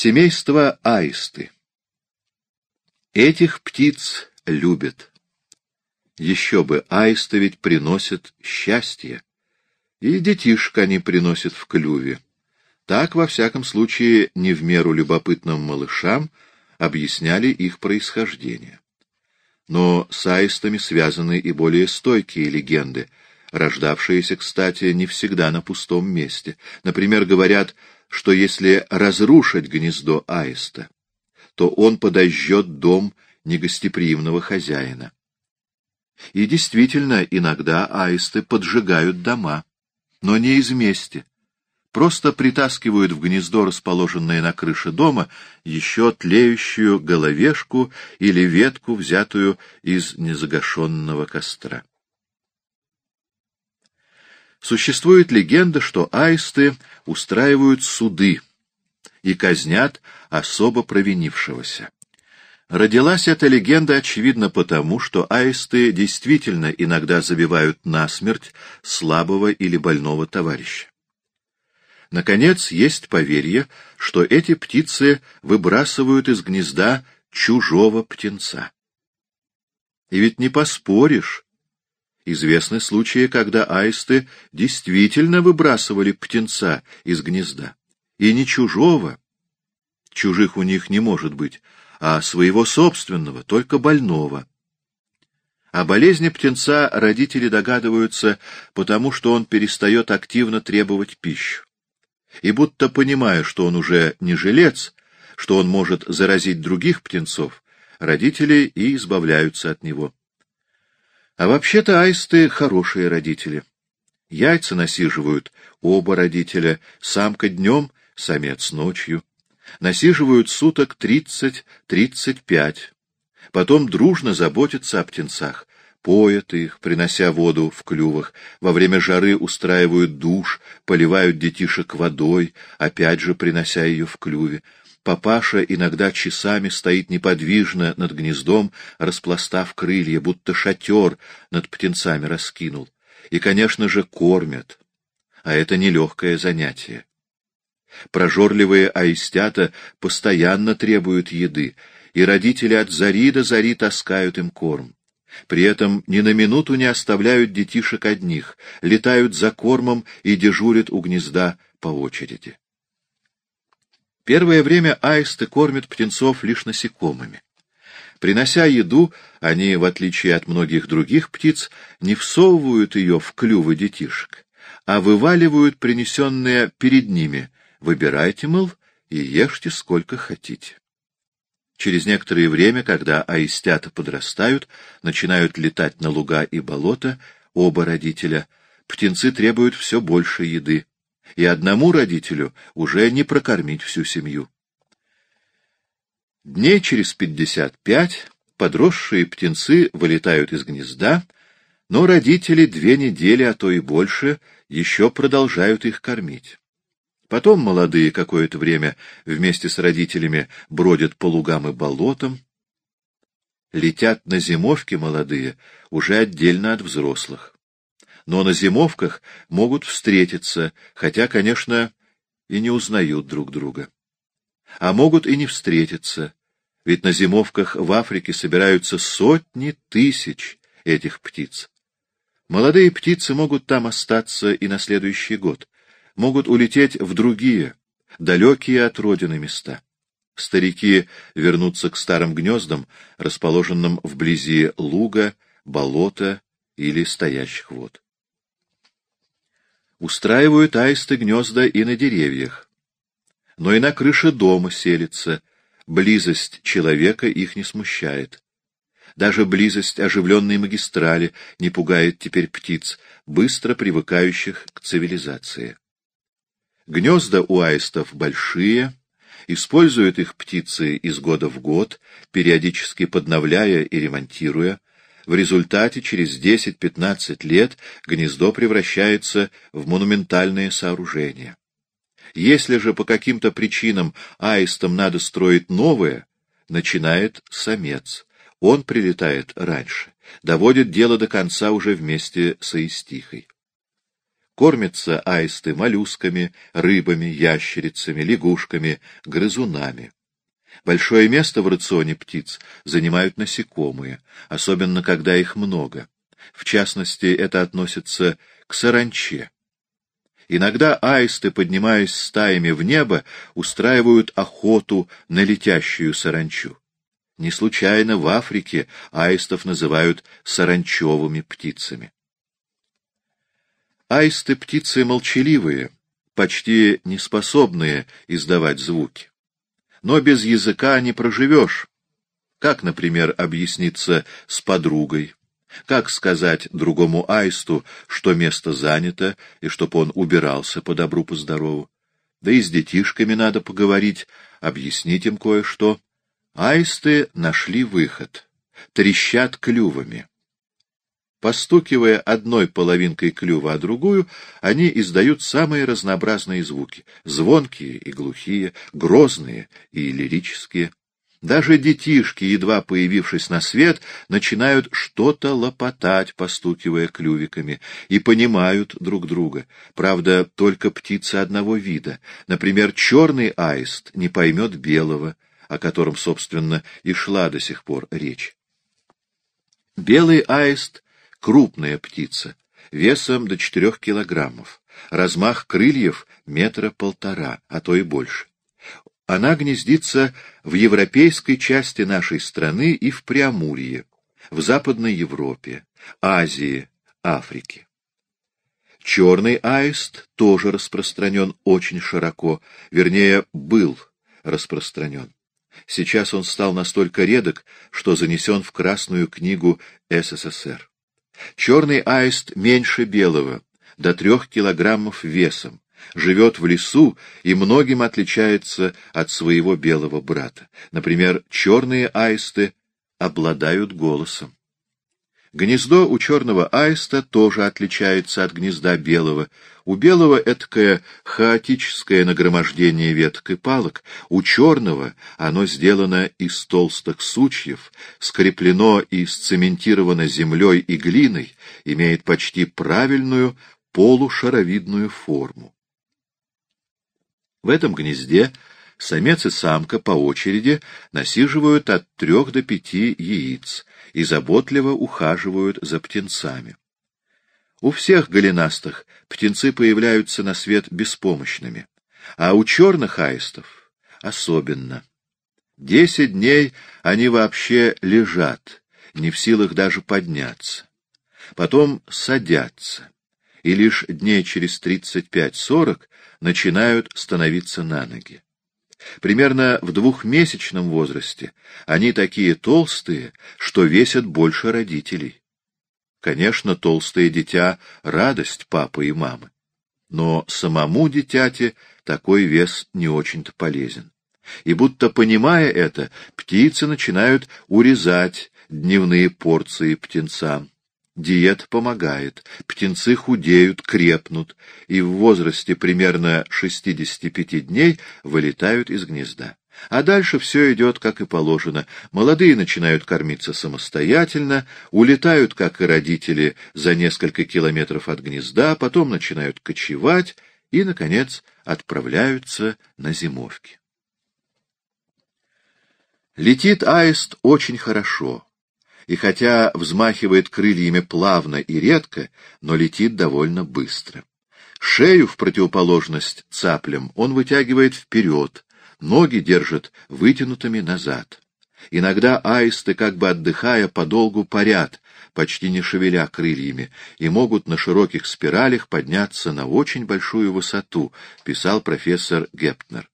Семейство аисты. Этих птиц любят. Еще бы, аисты ведь приносят счастье. И детишек они приносят в клюве. Так, во всяком случае, не в меру любопытным малышам объясняли их происхождение. Но с аистами связаны и более стойкие легенды, рождавшиеся, кстати, не всегда на пустом месте. Например, говорят, что если разрушить гнездо аиста, то он подожжет дом негостеприимного хозяина. И действительно, иногда аисты поджигают дома, но не из мести. Просто притаскивают в гнездо, расположенное на крыше дома, еще тлеющую головешку или ветку, взятую из незагашенного костра. Существует легенда, что аисты устраивают суды и казнят особо провинившегося. Родилась эта легенда, очевидно, потому, что аисты действительно иногда забивают насмерть слабого или больного товарища. Наконец, есть поверье, что эти птицы выбрасывают из гнезда чужого птенца. И ведь не поспоришь, Известны случаи, когда аисты действительно выбрасывали птенца из гнезда. И не чужого. Чужих у них не может быть, а своего собственного, только больного. О болезни птенца родители догадываются, потому что он перестает активно требовать пищу. И будто понимая, что он уже не жилец, что он может заразить других птенцов, родители и избавляются от него. А вообще-то аисты — хорошие родители. Яйца насиживают оба родителя, самка днем, самец ночью. Насиживают суток тридцать-тридцать пять. Потом дружно заботятся о птенцах, поят их, принося воду в клювах, во время жары устраивают душ, поливают детишек водой, опять же принося ее в клюве. Папаша иногда часами стоит неподвижно над гнездом, распластав крылья, будто шатер над птенцами раскинул. И, конечно же, кормят. А это нелегкое занятие. Прожорливые аистята постоянно требуют еды, и родители от зари до зари таскают им корм. При этом ни на минуту не оставляют детишек одних, летают за кормом и дежурят у гнезда по очереди. Первое время аисты кормят птенцов лишь насекомыми. Принося еду, они, в отличие от многих других птиц, не всовывают ее в клювы детишек, а вываливают принесенные перед ними. Выбирайте, мол, и ешьте сколько хотите. Через некоторое время, когда аистята подрастают, начинают летать на луга и болота, оба родителя, птенцы требуют все больше еды и одному родителю уже не прокормить всю семью. Дней через пятьдесят пять подросшие птенцы вылетают из гнезда, но родители две недели, а то и больше, еще продолжают их кормить. Потом молодые какое-то время вместе с родителями бродят по лугам и болотам. Летят на зимовке молодые, уже отдельно от взрослых но на зимовках могут встретиться, хотя, конечно, и не узнают друг друга. А могут и не встретиться, ведь на зимовках в Африке собираются сотни тысяч этих птиц. Молодые птицы могут там остаться и на следующий год, могут улететь в другие, далекие от родины места. Старики вернутся к старым гнездам, расположенным вблизи луга, болота или стоящих вод. Устраивают аисты гнезда и на деревьях. Но и на крыше дома селятся, близость человека их не смущает. Даже близость оживленной магистрали не пугает теперь птиц, быстро привыкающих к цивилизации. Гнезда у аистов большие, используют их птицы из года в год, периодически подновляя и ремонтируя, в результате через 10-15 лет гнездо превращается в монументальное сооружение. Если же по каким-то причинам аистам надо строить новое, начинает самец. Он прилетает раньше, доводит дело до конца уже вместе с аистихой. Кормятся аисты моллюсками, рыбами, ящерицами, лягушками, грызунами. Большое место в рационе птиц занимают насекомые, особенно когда их много. В частности, это относится к саранче. Иногда аисты, поднимаясь стаями в небо, устраивают охоту на летящую саранчу. Не случайно в Африке аистов называют саранчевыми птицами. Аисты — птицы молчаливые, почти неспособные издавать звуки. Но без языка не проживешь. Как, например, объясниться с подругой? Как сказать другому аисту, что место занято, и чтоб он убирался по добру, по здорову? Да и с детишками надо поговорить, объяснить им кое-что. Аисты нашли выход. Трещат клювами. Постукивая одной половинкой клюва, а другую, они издают самые разнообразные звуки — звонкие и глухие, грозные и лирические. Даже детишки, едва появившись на свет, начинают что-то лопотать, постукивая клювиками, и понимают друг друга. Правда, только птицы одного вида. Например, черный аист не поймет белого, о котором, собственно, и шла до сих пор речь. Белый аист — крупная птица, весом до четырех килограммов, размах крыльев — метра полтора, а то и больше. Она гнездится в европейской части нашей страны и в Преамурье, в Западной Европе, Азии, Африке. Черный аист тоже распространен очень широко, вернее, был распространен. Сейчас он стал настолько редок, что занесен в Красную книгу СССР. Черный аист меньше белого, до трех килограммов весом, живет в лесу и многим отличается от своего белого брата. Например, черные аисты обладают голосом. Гнездо у черного аиста тоже отличается от гнезда белого. У белого эткое хаотическое нагромождение веток и палок, у черного оно сделано из толстых сучьев, скреплено и сцементировано землей и глиной, имеет почти правильную полушаровидную форму. В этом гнезде самец и самка по очереди насиживают от трех до пяти яиц и заботливо ухаживают за птенцами. У всех голенастых птенцы появляются на свет беспомощными, а у черных аистов особенно. Десять дней они вообще лежат, не в силах даже подняться. Потом садятся, и лишь дней через тридцать пять-сорок начинают становиться на ноги. Примерно в двухмесячном возрасте они такие толстые, что весят больше родителей. Конечно, толстое дитя — радость папы и мамы. Но самому дитяте такой вес не очень-то полезен. И будто понимая это, птицы начинают урезать дневные порции птенцам. Диета помогает, птенцы худеют, крепнут, и в возрасте примерно 65 дней вылетают из гнезда. А дальше все идет, как и положено. Молодые начинают кормиться самостоятельно, улетают, как и родители, за несколько километров от гнезда, потом начинают кочевать и, наконец, отправляются на зимовки. Летит аист очень хорошо и хотя взмахивает крыльями плавно и редко, но летит довольно быстро. Шею, в противоположность цаплям, он вытягивает вперед, ноги держит вытянутыми назад. Иногда аисты, как бы отдыхая, подолгу парят, почти не шевеля крыльями, и могут на широких спиралях подняться на очень большую высоту, писал профессор Гептнер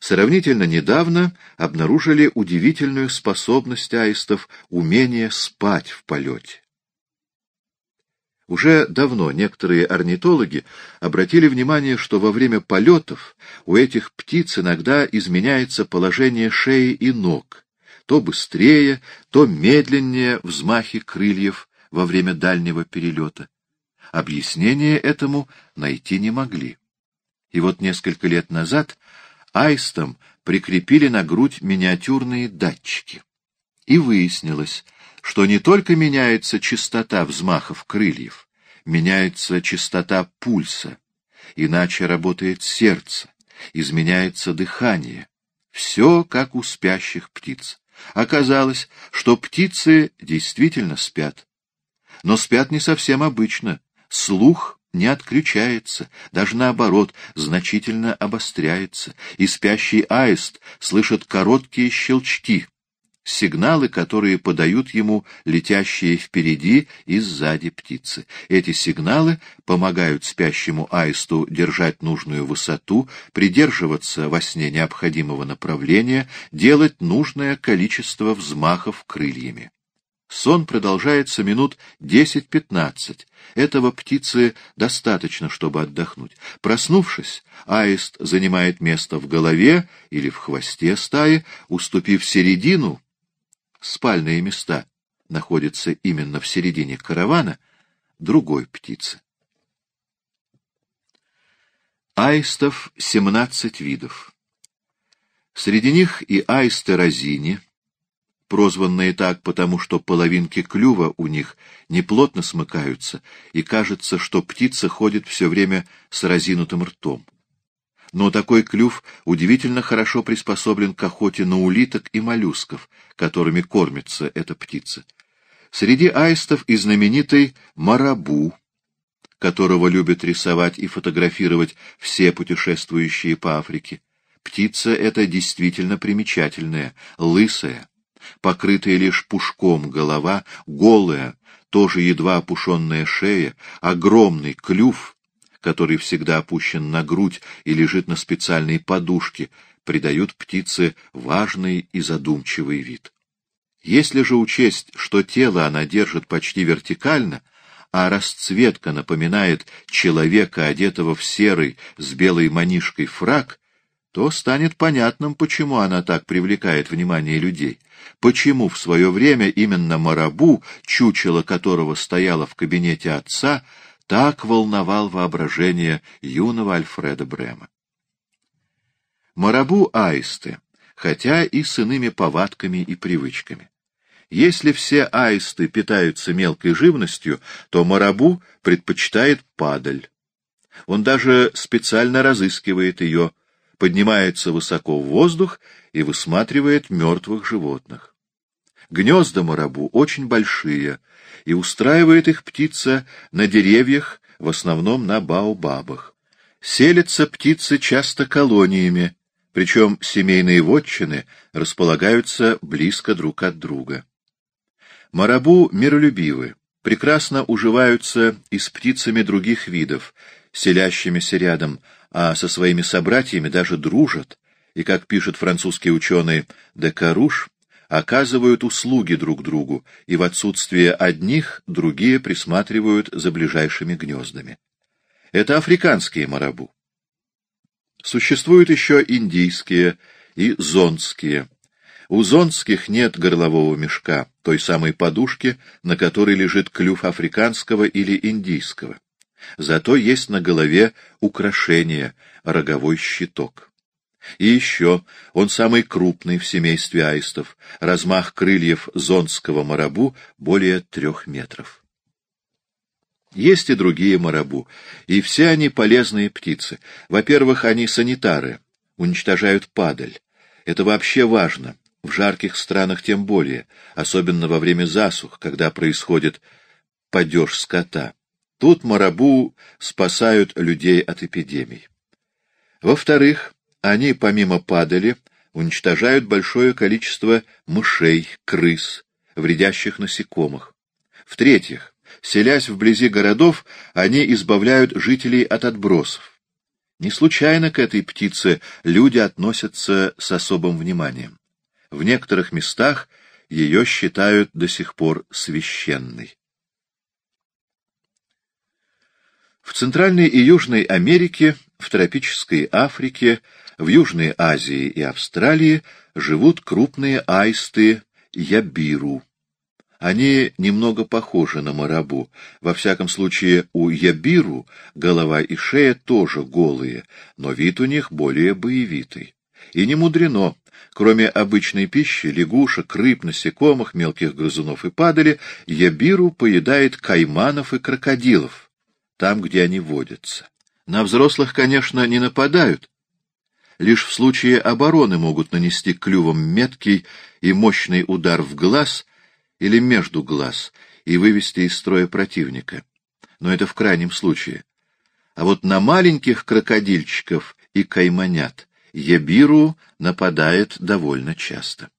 сравнительно недавно обнаружили удивительную способность аистов умение спать в полете. Уже давно некоторые орнитологи обратили внимание, что во время полетов у этих птиц иногда изменяется положение шеи и ног, то быстрее, то медленнее взмахи крыльев во время дальнего перелета. Объяснение этому найти не могли. И вот несколько лет назад аистам прикрепили на грудь миниатюрные датчики. И выяснилось, что не только меняется частота взмахов крыльев, меняется частота пульса, иначе работает сердце, изменяется дыхание. Все как у спящих птиц. Оказалось, что птицы действительно спят. Но спят не совсем обычно. Слух не отключается, даже наоборот, значительно обостряется, и спящий аист слышит короткие щелчки, сигналы, которые подают ему летящие впереди и сзади птицы. Эти сигналы помогают спящему аисту держать нужную высоту, придерживаться во сне необходимого направления, делать нужное количество взмахов крыльями. Сон продолжается минут 10-15. Этого птицы достаточно, чтобы отдохнуть. Проснувшись, аист занимает место в голове или в хвосте стаи, уступив середину, спальные места находятся именно в середине каравана, другой птицы. Аистов 17 видов. Среди них и аисты разини, прозванные так потому, что половинки клюва у них неплотно смыкаются, и кажется, что птица ходит все время с разинутым ртом. Но такой клюв удивительно хорошо приспособлен к охоте на улиток и моллюсков, которыми кормится эта птица. Среди аистов и знаменитый марабу, которого любят рисовать и фотографировать все путешествующие по Африке. Птица эта действительно примечательная, лысая, покрытая лишь пушком голова, голая, тоже едва опушенная шея, огромный клюв, который всегда опущен на грудь и лежит на специальной подушке, придают птице важный и задумчивый вид. Если же учесть, что тело она держит почти вертикально, а расцветка напоминает человека, одетого в серый с белой манишкой фрак, то станет понятным, почему она так привлекает внимание людей, почему в свое время именно Марабу, чучело которого стояло в кабинете отца, так волновал воображение юного Альфреда Брема. Марабу — аисты, хотя и с иными повадками и привычками. Если все аисты питаются мелкой живностью, то марабу предпочитает падаль. Он даже специально разыскивает ее, поднимается высоко в воздух и высматривает мертвых животных. Гнезда марабу очень большие, и устраивает их птица на деревьях, в основном на баобабах. Селятся птицы часто колониями, причем семейные вотчины располагаются близко друг от друга. Марабу миролюбивы, прекрасно уживаются и с птицами других видов, селящимися рядом, а со своими собратьями даже дружат, и, как пишет французский ученый де Каруш, оказывают услуги друг другу, и в отсутствие одних другие присматривают за ближайшими гнездами. Это африканские марабу. Существуют еще индийские и зонские. У зонских нет горлового мешка, той самой подушки, на которой лежит клюв африканского или индийского. Зато есть на голове украшение, роговой щиток. И еще, он самый крупный в семействе аистов, размах крыльев зонского марабу более трех метров. Есть и другие марабу, и все они полезные птицы. Во-первых, они санитары, уничтожают падаль. Это вообще важно, в жарких странах тем более, особенно во время засух, когда происходит падеж скота. Тут марабу спасают людей от эпидемий. Во-вторых, они, помимо падали, уничтожают большое количество мышей, крыс, вредящих насекомых. В-третьих, селясь вблизи городов, они избавляют жителей от отбросов. Не случайно к этой птице люди относятся с особым вниманием. В некоторых местах ее считают до сих пор священной. В Центральной и Южной Америке, в тропической Африке, в Южной Азии и Австралии живут крупные аисты ябиру. Они немного похожи на марабу. Во всяком случае, у ябиру голова и шея тоже голые, но вид у них более боевитый. И не мудрено. Кроме обычной пищи, лягушек, рыб, насекомых, мелких грызунов и падали, ябиру поедает кайманов и крокодилов там, где они водятся. На взрослых, конечно, не нападают. Лишь в случае обороны могут нанести клювом меткий и мощный удар в глаз или между глаз и вывести из строя противника. Но это в крайнем случае. А вот на маленьких крокодильчиков и кайманят Ебиру нападает довольно часто.